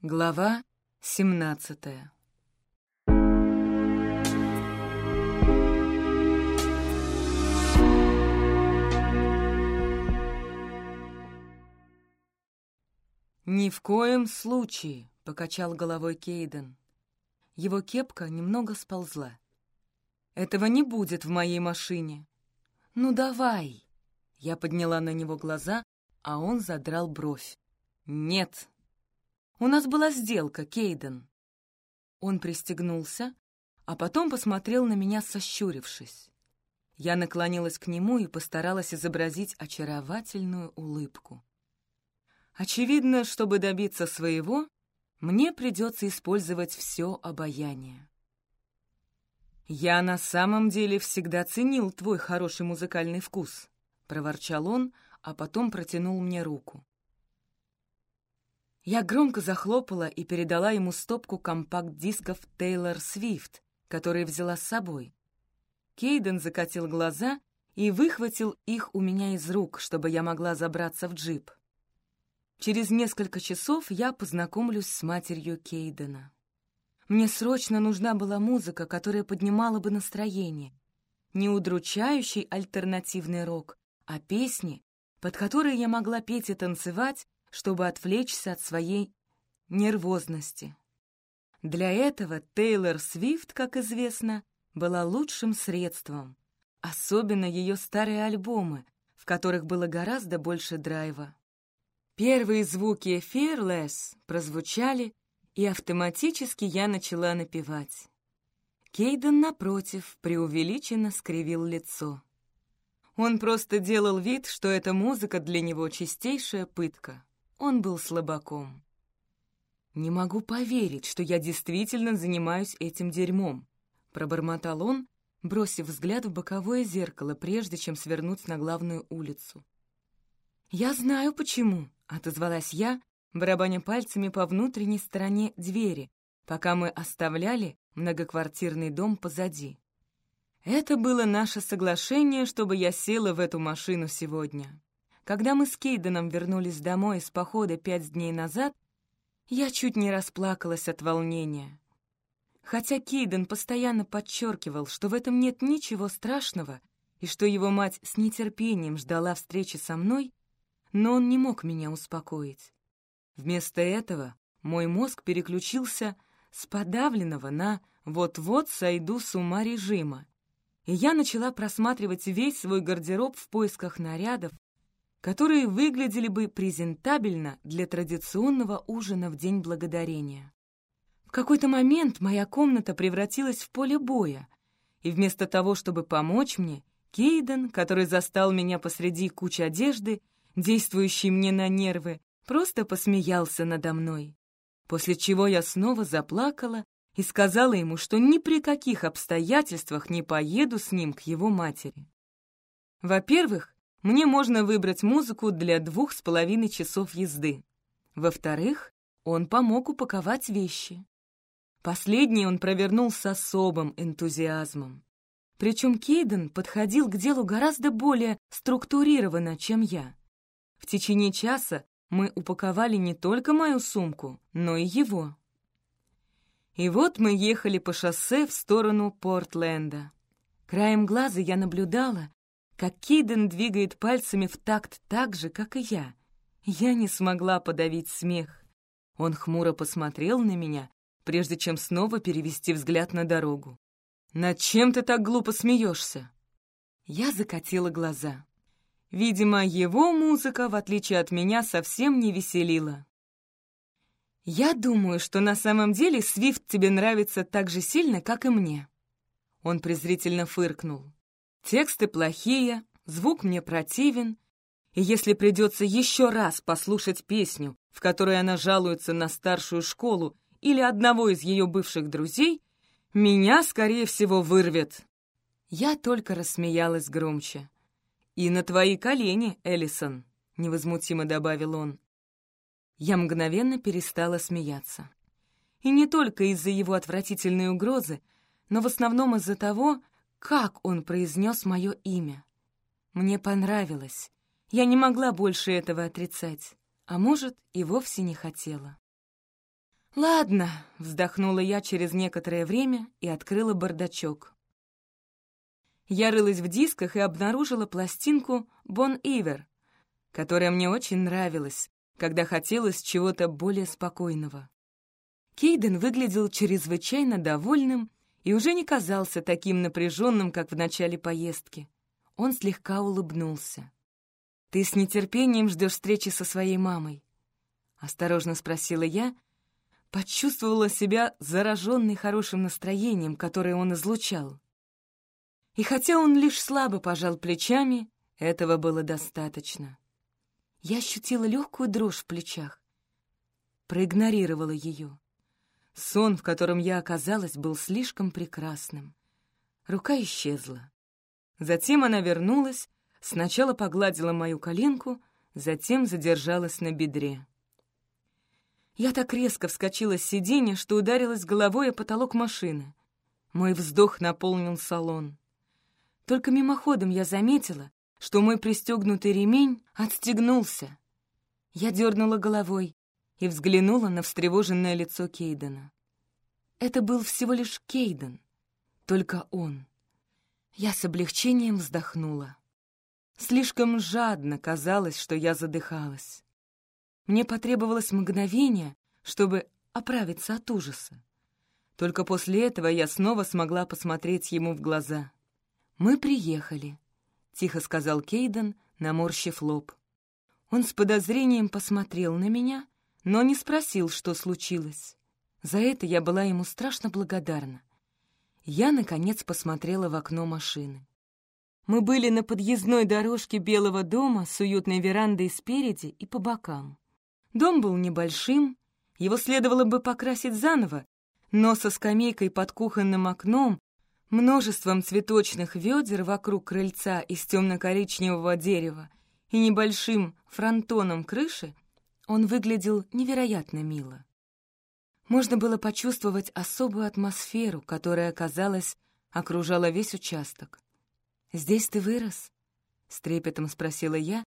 Глава семнадцатая «Ни в коем случае!» — покачал головой Кейден. Его кепка немного сползла. «Этого не будет в моей машине!» «Ну давай!» Я подняла на него глаза, а он задрал бровь. «Нет!» «У нас была сделка, Кейден!» Он пристегнулся, а потом посмотрел на меня, сощурившись. Я наклонилась к нему и постаралась изобразить очаровательную улыбку. Очевидно, чтобы добиться своего, мне придется использовать все обаяние. «Я на самом деле всегда ценил твой хороший музыкальный вкус», — проворчал он, а потом протянул мне руку. Я громко захлопала и передала ему стопку компакт-дисков Тейлор Свифт, которые взяла с собой. Кейден закатил глаза и выхватил их у меня из рук, чтобы я могла забраться в джип. Через несколько часов я познакомлюсь с матерью Кейдена. Мне срочно нужна была музыка, которая поднимала бы настроение. Не удручающий альтернативный рок, а песни, под которые я могла петь и танцевать, чтобы отвлечься от своей нервозности. Для этого Тейлор Свифт, как известно, была лучшим средством, особенно ее старые альбомы, в которых было гораздо больше драйва. Первые звуки «Fearless» прозвучали, и автоматически я начала напевать. Кейден, напротив, преувеличенно скривил лицо. Он просто делал вид, что эта музыка для него чистейшая пытка. Он был слабаком. «Не могу поверить, что я действительно занимаюсь этим дерьмом», — пробормотал он, бросив взгляд в боковое зеркало, прежде чем свернуть на главную улицу. «Я знаю, почему», — отозвалась я, барабаня пальцами по внутренней стороне двери, пока мы оставляли многоквартирный дом позади. Это было наше соглашение, чтобы я села в эту машину сегодня. Когда мы с Кейденом вернулись домой из похода пять дней назад, я чуть не расплакалась от волнения. Хотя Кейден постоянно подчеркивал, что в этом нет ничего страшного и что его мать с нетерпением ждала встречи со мной, но он не мог меня успокоить. Вместо этого мой мозг переключился с подавленного на «вот-вот сойду с ума режима», и я начала просматривать весь свой гардероб в поисках нарядов, которые выглядели бы презентабельно для традиционного ужина в День Благодарения. В какой-то момент моя комната превратилась в поле боя, и вместо того, чтобы помочь мне, Кейден, который застал меня посреди кучи одежды, действующий мне на нервы, просто посмеялся надо мной. После чего я снова заплакала и сказала ему, что ни при каких обстоятельствах не поеду с ним к его матери. Во-первых, мне можно выбрать музыку для двух с половиной часов езды. Во-вторых, он помог упаковать вещи. Последний он провернул с особым энтузиазмом. Причем Кейден подходил к делу гораздо более структурированно, чем я. В течение часа мы упаковали не только мою сумку, но и его. И вот мы ехали по шоссе в сторону Портленда. Краем глаза я наблюдала, как Кейден двигает пальцами в такт так же, как и я. Я не смогла подавить смех. Он хмуро посмотрел на меня, прежде чем снова перевести взгляд на дорогу. «Над чем ты так глупо смеешься?» Я закатила глаза. Видимо, его музыка, в отличие от меня, совсем не веселила. «Я думаю, что на самом деле Свифт тебе нравится так же сильно, как и мне». Он презрительно фыркнул. «Тексты плохие, звук мне противен, и если придется еще раз послушать песню, в которой она жалуется на старшую школу или одного из ее бывших друзей, меня, скорее всего, вырвет». Я только рассмеялась громче. «И на твои колени, Эллисон», — невозмутимо добавил он. Я мгновенно перестала смеяться. И не только из-за его отвратительной угрозы, но в основном из-за того, как он произнес мое имя. Мне понравилось. Я не могла больше этого отрицать, а может, и вовсе не хотела. «Ладно», — вздохнула я через некоторое время и открыла бардачок. Я рылась в дисках и обнаружила пластинку «Бон Ивер», которая мне очень нравилась, когда хотелось чего-то более спокойного. Кейден выглядел чрезвычайно довольным и уже не казался таким напряженным, как в начале поездки. Он слегка улыбнулся. «Ты с нетерпением ждешь встречи со своей мамой?» — осторожно спросила я, почувствовала себя зараженной хорошим настроением, которое он излучал. И хотя он лишь слабо пожал плечами, этого было достаточно. Я ощутила легкую дрожь в плечах, проигнорировала ее. Сон, в котором я оказалась, был слишком прекрасным. Рука исчезла. Затем она вернулась, сначала погладила мою коленку, затем задержалась на бедре. Я так резко вскочила с сиденья, что ударилась головой о потолок машины. Мой вздох наполнил салон. Только мимоходом я заметила, что мой пристегнутый ремень отстегнулся. Я дернула головой и взглянула на встревоженное лицо Кейдена. Это был всего лишь Кейден, только он. Я с облегчением вздохнула. Слишком жадно казалось, что я задыхалась. Мне потребовалось мгновение, чтобы оправиться от ужаса. Только после этого я снова смогла посмотреть ему в глаза. «Мы приехали», — тихо сказал Кейден, наморщив лоб. Он с подозрением посмотрел на меня, но не спросил, что случилось. За это я была ему страшно благодарна. Я, наконец, посмотрела в окно машины. Мы были на подъездной дорожке Белого дома с уютной верандой спереди и по бокам. Дом был небольшим, его следовало бы покрасить заново, но со скамейкой под кухонным окном, множеством цветочных ведер вокруг крыльца из темно-коричневого дерева и небольшим фронтоном крыши он выглядел невероятно мило. Можно было почувствовать особую атмосферу, которая, казалось, окружала весь участок. «Здесь ты вырос?» — с трепетом спросила я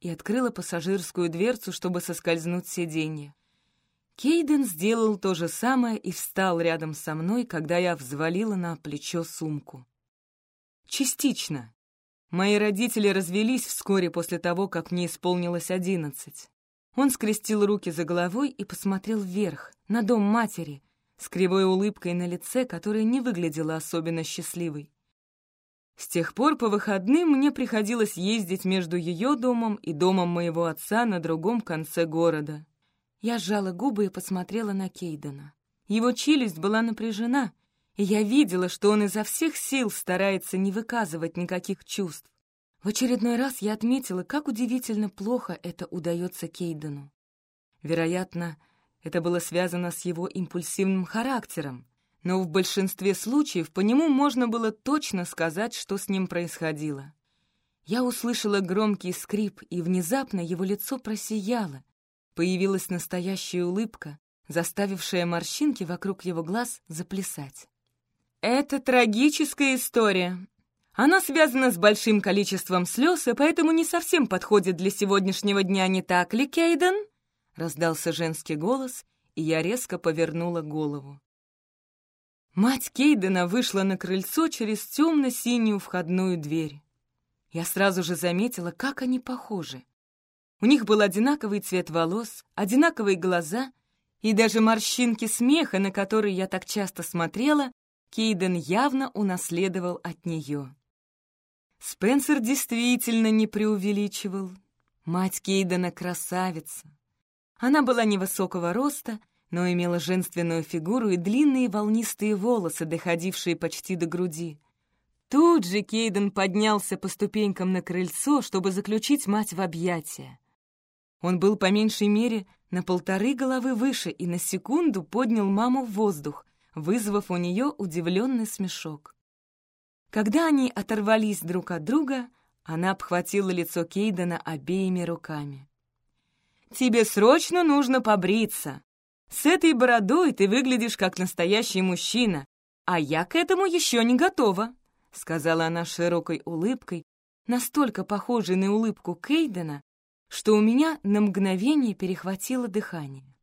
и открыла пассажирскую дверцу, чтобы соскользнуть с сиденья. Кейден сделал то же самое и встал рядом со мной, когда я взвалила на плечо сумку. Частично. Мои родители развелись вскоре после того, как мне исполнилось одиннадцать. Он скрестил руки за головой и посмотрел вверх, на дом матери, с кривой улыбкой на лице, которая не выглядела особенно счастливой. С тех пор по выходным мне приходилось ездить между ее домом и домом моего отца на другом конце города. Я сжала губы и посмотрела на Кейдена. Его челюсть была напряжена, и я видела, что он изо всех сил старается не выказывать никаких чувств. В очередной раз я отметила, как удивительно плохо это удается Кейдену. Вероятно, это было связано с его импульсивным характером, но в большинстве случаев по нему можно было точно сказать, что с ним происходило. Я услышала громкий скрип, и внезапно его лицо просияло. Появилась настоящая улыбка, заставившая морщинки вокруг его глаз заплясать. «Это трагическая история», она связана с большим количеством слез и поэтому не совсем подходит для сегодняшнего дня, не так ли, Кейден?» Раздался женский голос, и я резко повернула голову. Мать Кейдена вышла на крыльцо через темно-синюю входную дверь. Я сразу же заметила, как они похожи. У них был одинаковый цвет волос, одинаковые глаза, и даже морщинки смеха, на которые я так часто смотрела, Кейден явно унаследовал от нее. Спенсер действительно не преувеличивал. Мать Кейдена — красавица. Она была невысокого роста, но имела женственную фигуру и длинные волнистые волосы, доходившие почти до груди. Тут же Кейден поднялся по ступенькам на крыльцо, чтобы заключить мать в объятия. Он был по меньшей мере на полторы головы выше и на секунду поднял маму в воздух, вызвав у нее удивленный смешок. Когда они оторвались друг от друга, она обхватила лицо Кейдена обеими руками. «Тебе срочно нужно побриться. С этой бородой ты выглядишь как настоящий мужчина, а я к этому еще не готова», — сказала она широкой улыбкой, настолько похожей на улыбку Кейдена, что у меня на мгновение перехватило дыхание.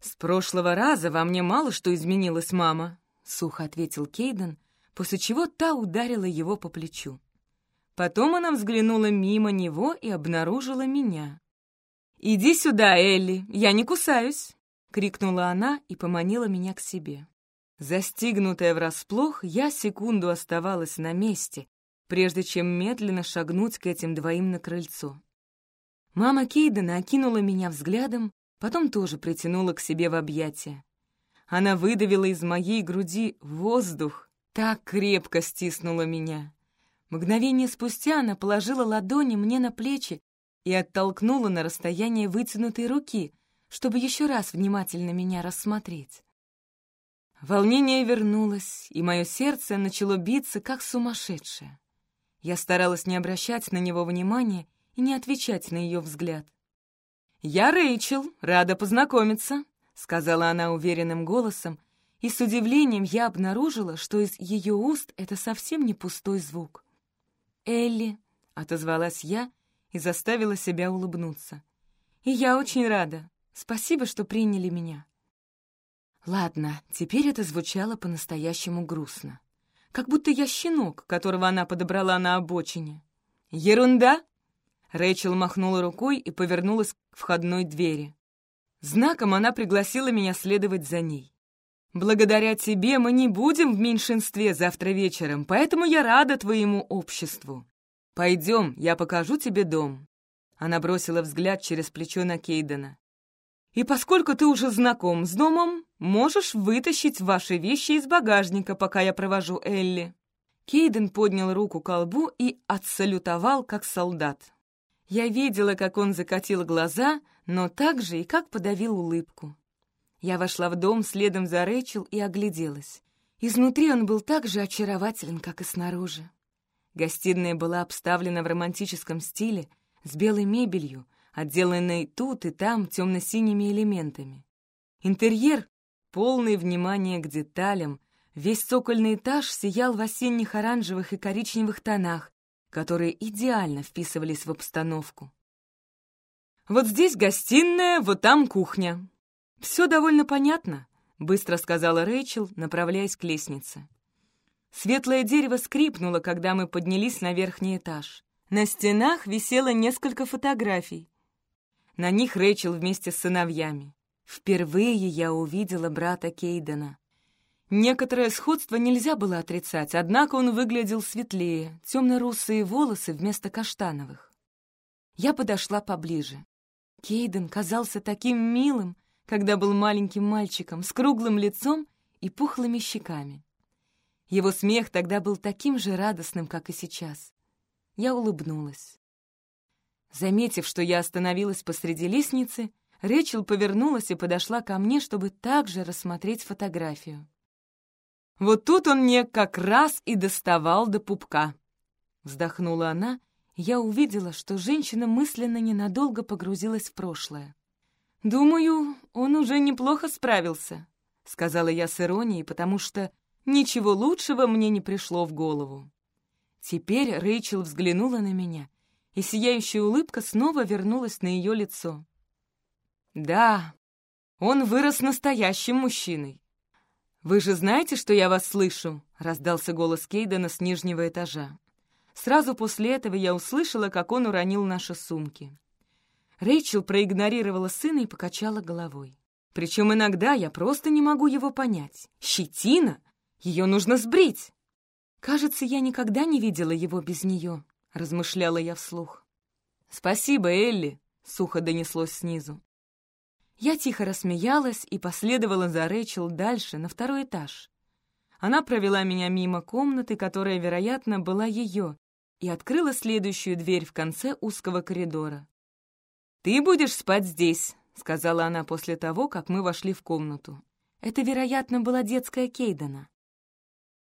«С прошлого раза во мне мало что изменилось, мама», — сухо ответил Кейден, после чего та ударила его по плечу. Потом она взглянула мимо него и обнаружила меня. «Иди сюда, Элли, я не кусаюсь!» — крикнула она и поманила меня к себе. Застигнутая врасплох, я секунду оставалась на месте, прежде чем медленно шагнуть к этим двоим на крыльцо. Мама Кейдена окинула меня взглядом, потом тоже притянула к себе в объятия. Она выдавила из моей груди воздух, так крепко стиснула меня. Мгновение спустя она положила ладони мне на плечи и оттолкнула на расстояние вытянутой руки, чтобы еще раз внимательно меня рассмотреть. Волнение вернулось, и мое сердце начало биться, как сумасшедшее. Я старалась не обращать на него внимания и не отвечать на ее взгляд. «Я Рэйчел, рада познакомиться», — сказала она уверенным голосом, и с удивлением я обнаружила, что из ее уст это совсем не пустой звук. «Элли», — отозвалась я и заставила себя улыбнуться. «И я очень рада. Спасибо, что приняли меня». Ладно, теперь это звучало по-настоящему грустно. Как будто я щенок, которого она подобрала на обочине. «Ерунда!» Рэйчел махнула рукой и повернулась к входной двери. Знаком она пригласила меня следовать за ней. «Благодаря тебе мы не будем в меньшинстве завтра вечером, поэтому я рада твоему обществу. Пойдем, я покажу тебе дом». Она бросила взгляд через плечо на Кейдена. «И поскольку ты уже знаком с домом, можешь вытащить ваши вещи из багажника, пока я провожу Элли». Кейден поднял руку к колбу и отсалютовал, как солдат. Я видела, как он закатил глаза, но так же и как подавил улыбку. Я вошла в дом следом за Рэйчел и огляделась. Изнутри он был так же очарователен, как и снаружи. Гостиная была обставлена в романтическом стиле, с белой мебелью, отделанной тут и там темно-синими элементами. Интерьер, полный внимания к деталям, весь цокольный этаж сиял в осенних оранжевых и коричневых тонах, которые идеально вписывались в обстановку. «Вот здесь гостиная, вот там кухня. Все довольно понятно», — быстро сказала Рэйчел, направляясь к лестнице. Светлое дерево скрипнуло, когда мы поднялись на верхний этаж. На стенах висело несколько фотографий. На них Рэйчел вместе с сыновьями. Впервые я увидела брата Кейдена. Некоторое сходство нельзя было отрицать, однако он выглядел светлее, темно-русые волосы вместо каштановых. Я подошла поближе. Кейден казался таким милым, когда был маленьким мальчиком, с круглым лицом и пухлыми щеками. Его смех тогда был таким же радостным, как и сейчас. Я улыбнулась. Заметив, что я остановилась посреди лестницы, Рэчел повернулась и подошла ко мне, чтобы также рассмотреть фотографию. Вот тут он мне как раз и доставал до пупка. Вздохнула она, и я увидела, что женщина мысленно ненадолго погрузилась в прошлое. «Думаю, он уже неплохо справился», — сказала я с иронией, потому что ничего лучшего мне не пришло в голову. Теперь Рэйчел взглянула на меня, и сияющая улыбка снова вернулась на ее лицо. «Да, он вырос настоящим мужчиной. «Вы же знаете, что я вас слышу?» — раздался голос Кейдена с нижнего этажа. Сразу после этого я услышала, как он уронил наши сумки. Рэйчел проигнорировала сына и покачала головой. Причем иногда я просто не могу его понять. Щетина? Ее нужно сбрить. Кажется, я никогда не видела его без нее, размышляла я вслух. «Спасибо, Элли», — сухо донеслось снизу. Я тихо рассмеялась и последовала за Рэйчел дальше, на второй этаж. Она провела меня мимо комнаты, которая, вероятно, была ее, и открыла следующую дверь в конце узкого коридора. «Ты будешь спать здесь», — сказала она после того, как мы вошли в комнату. Это, вероятно, была детская Кейдена.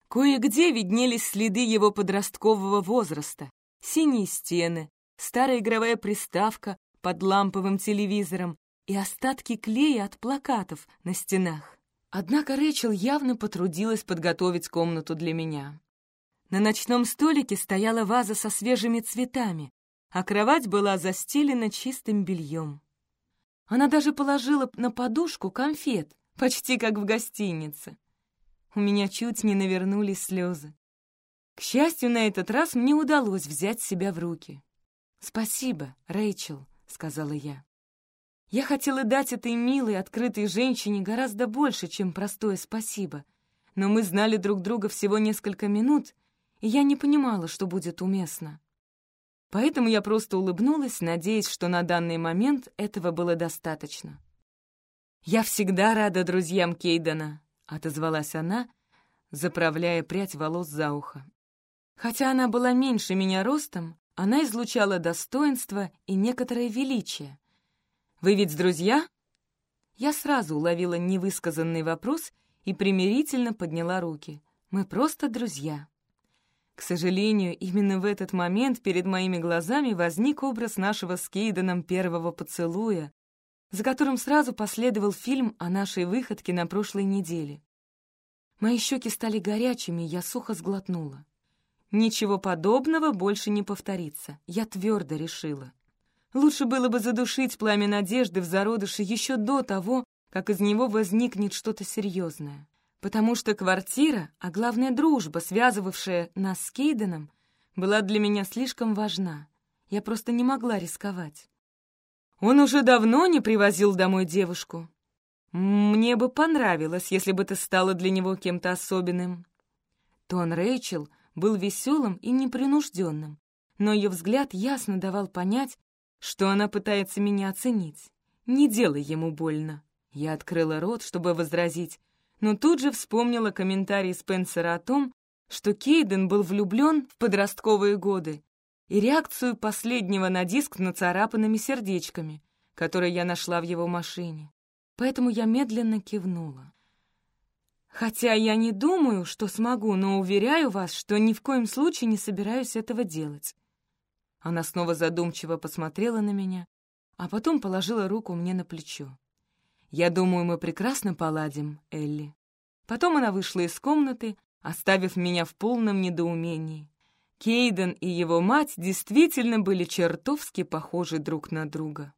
Кое-где виднелись следы его подросткового возраста. Синие стены, старая игровая приставка под ламповым телевизором, и остатки клея от плакатов на стенах. Однако Рэйчел явно потрудилась подготовить комнату для меня. На ночном столике стояла ваза со свежими цветами, а кровать была застелена чистым бельем. Она даже положила на подушку конфет, почти как в гостинице. У меня чуть не навернулись слезы. К счастью, на этот раз мне удалось взять себя в руки. «Спасибо, Рэйчел», — сказала я. Я хотела дать этой милой, открытой женщине гораздо больше, чем простое «спасибо», но мы знали друг друга всего несколько минут, и я не понимала, что будет уместно. Поэтому я просто улыбнулась, надеясь, что на данный момент этого было достаточно. «Я всегда рада друзьям Кейдена», — отозвалась она, заправляя прядь волос за ухо. Хотя она была меньше меня ростом, она излучала достоинство и некоторое величие. «Вы ведь друзья?» Я сразу уловила невысказанный вопрос и примирительно подняла руки. «Мы просто друзья». К сожалению, именно в этот момент перед моими глазами возник образ нашего с Кейденом первого поцелуя, за которым сразу последовал фильм о нашей выходке на прошлой неделе. Мои щеки стали горячими, я сухо сглотнула. Ничего подобного больше не повторится, я твердо решила. Лучше было бы задушить пламя надежды в зародыше еще до того, как из него возникнет что-то серьезное потому что квартира, а главное дружба, связывавшая нас с Кейденом, была для меня слишком важна. Я просто не могла рисковать. Он уже давно не привозил домой девушку. Мне бы понравилось, если бы ты стала для него кем-то особенным. Тон Рэйчел был веселым и непринужденным, но ее взгляд ясно давал понять, что она пытается меня оценить. Не делай ему больно. Я открыла рот, чтобы возразить, но тут же вспомнила комментарий Спенсера о том, что Кейден был влюблен в подростковые годы, и реакцию последнего на диск нацарапанными сердечками, которые я нашла в его машине. Поэтому я медленно кивнула. Хотя я не думаю, что смогу, но уверяю вас, что ни в коем случае не собираюсь этого делать. Она снова задумчиво посмотрела на меня, а потом положила руку мне на плечо. «Я думаю, мы прекрасно поладим, Элли». Потом она вышла из комнаты, оставив меня в полном недоумении. Кейден и его мать действительно были чертовски похожи друг на друга.